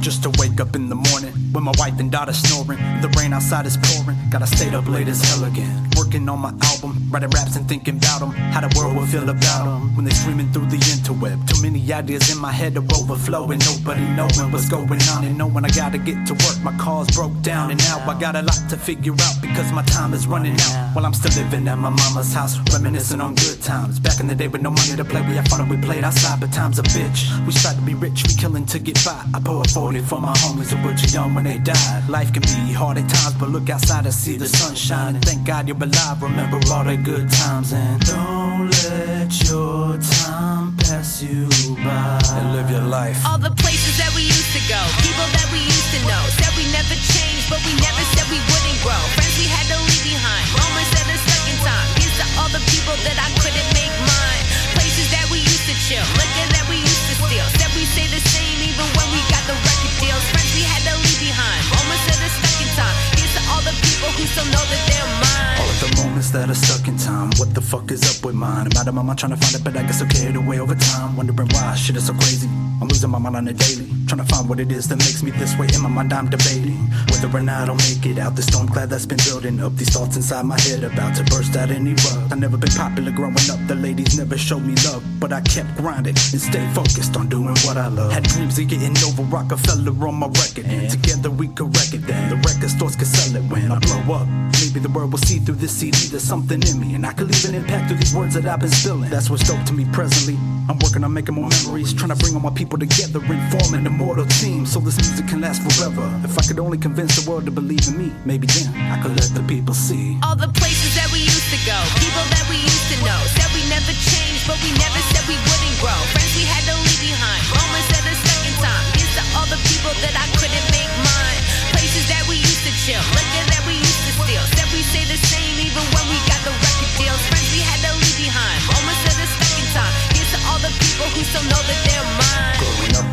just to wake up in the morning with my wife and daughter snoring. The rain outside is pouring, gotta stay up late as hell again. Working on my album, writing raps and thinking about them. How the world will feel about them when they streaming through the interweb. Too many ideas in my head are overflowing. Nobody knowing what's going on and knowing I gotta get to work. My car's broke down and now I got a lot to figure out because my time is running out. While I'm still living at my mama's house, reminiscing on good times. Back in the day with no money to play, we had fun and we played outside, but time's a bitch. We tried to be rich, we killing to get by. I pour a 40 for my homies who were too young when they died. Life can be hard at times, but look outside and see the sunshine. Thank God you're alive, remember all the good times. And that are stuck in time. What the fuck is up with mine? I'm out of my mind trying to find it, but I guess I'll carry away over time. Wondering why shit is so crazy. I'm losing my mind on a daily. Trying to find what it is that makes me this way. In my mind, I'm debating whether or not I'll make it out. The storm cloud that's been building up. These thoughts inside my head about to burst out and erupt. I never been popular growing up. The ladies never showed me love, but I kept grinding and stayed focused on doing what I love. Had dreams of getting over Rockafeller on my record, and together we could wreck it. Then the record stores could sell it when I blow up. Maybe the world will see through this CD. There's something in me, and I could leave an impact through these words that I've been spilling. That's what's dope to me presently. I'm working on making more memories, trying to bring all my people together and form an immortal team so this music can last forever. If I could only convince the world to believe in me, maybe then I could let the people see. All the places that we used to go, people that we used to know, said we never changed, but we never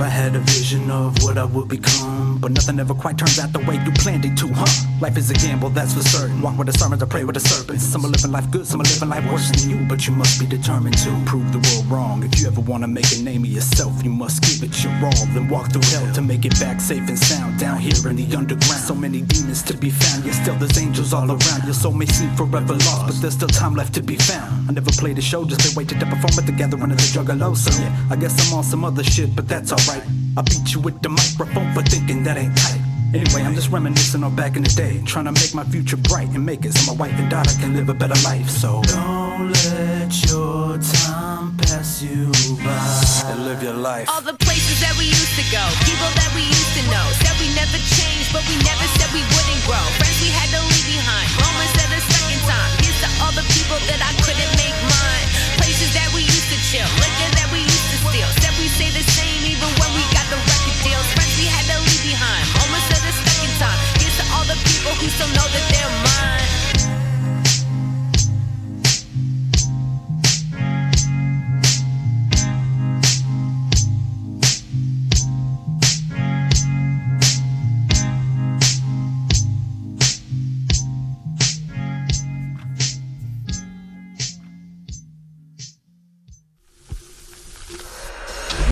I had a vision of what I would become, but nothing ever quite turns out the way you planned it to, huh? Life is a gamble, that's for certain. Walk with the sermons, I pray with the serpents. Some are living life good, some are living life worse than you, but you must be determined to prove the world wrong. If you ever wanna make a name of yourself, you must give it your all, then walk through hell to make it back safe and sound. Down here in the underground, so many demons to be found, yet still there's angels all around. Your soul may seem forever lost, but there's still time left to be found. I never played a show, just been waiting to perform at the gathering of the juggalo. So yeah, I guess I'm on some other shit, but that's alright. I beat you with the microphone for thinking that ain't tight. Anyway, I'm just reminiscing on back in the day, trying to make my future bright and make it so my wife and daughter can live a better life. So don't let your time pass you by and live your life. All the places that we used to go, people that we used to know, said we never changed, but we never said we wouldn't grow. Friends we had to leave